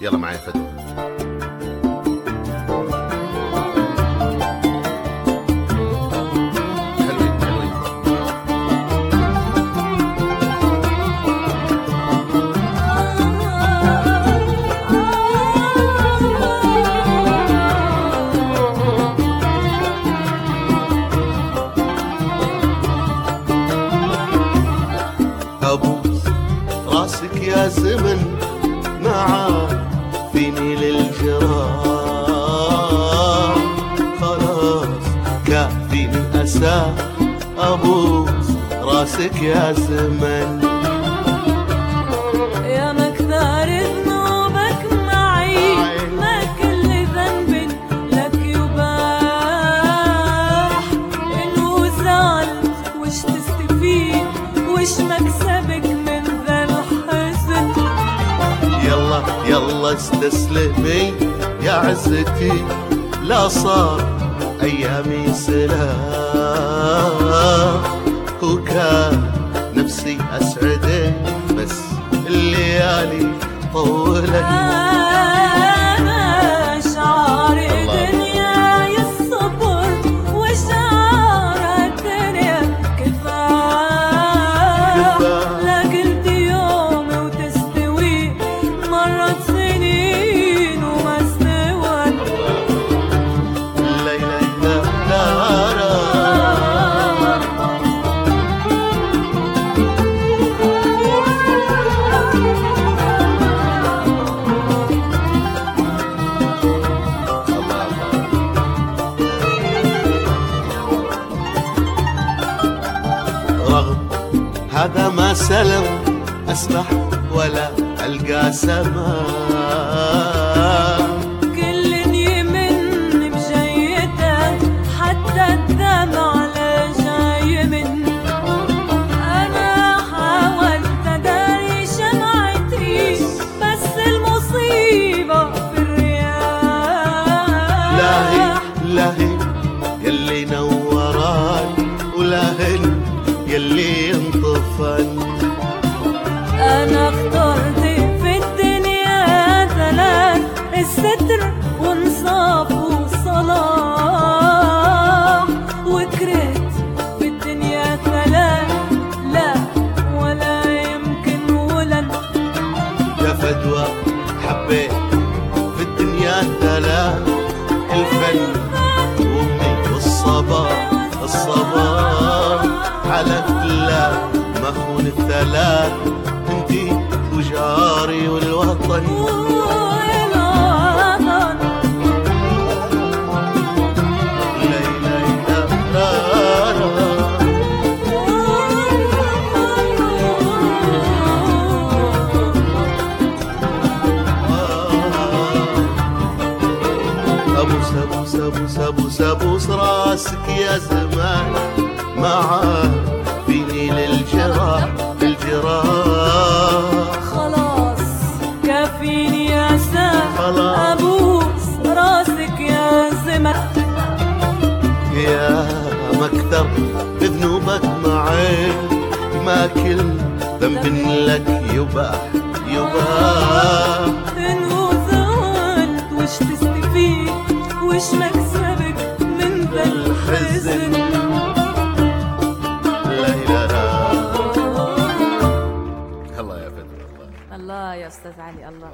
يلا معي فدوى أبوس راسك يا زمن معاه فيني للجراح خلاص كافيني اسى أبوس راسك يا زمن. يلا استسلمي يا عزتي لا صار أيامي سلام وكان نفسي اسعدك بس الليالي طولت. هذا ما سلم أسمح ولا ألقى سماء الستر وانصاف وصلاح وكرهت في الدنيا ثلاث لا ولا يمكن ولن. يا فدوى حبيت في الدنيا ثلاث الفن وامي والصباح الصباح على لا ما خون الثلاث انتي وجاري والوطن. ابوس ابوس ابوس راسك يا زمان. معاه فيني للجراح الجراح خلاص كافيني يا سام. ابوس راسك يا زمن يا مكثر بذنوبك معي ما كل ذنب لك يباح يباح. إنه زعلت وش تستفيد وش مكسبك من ذا الحزن. لا لا الله. يا فندم الله الله يا أستاذ علي الله.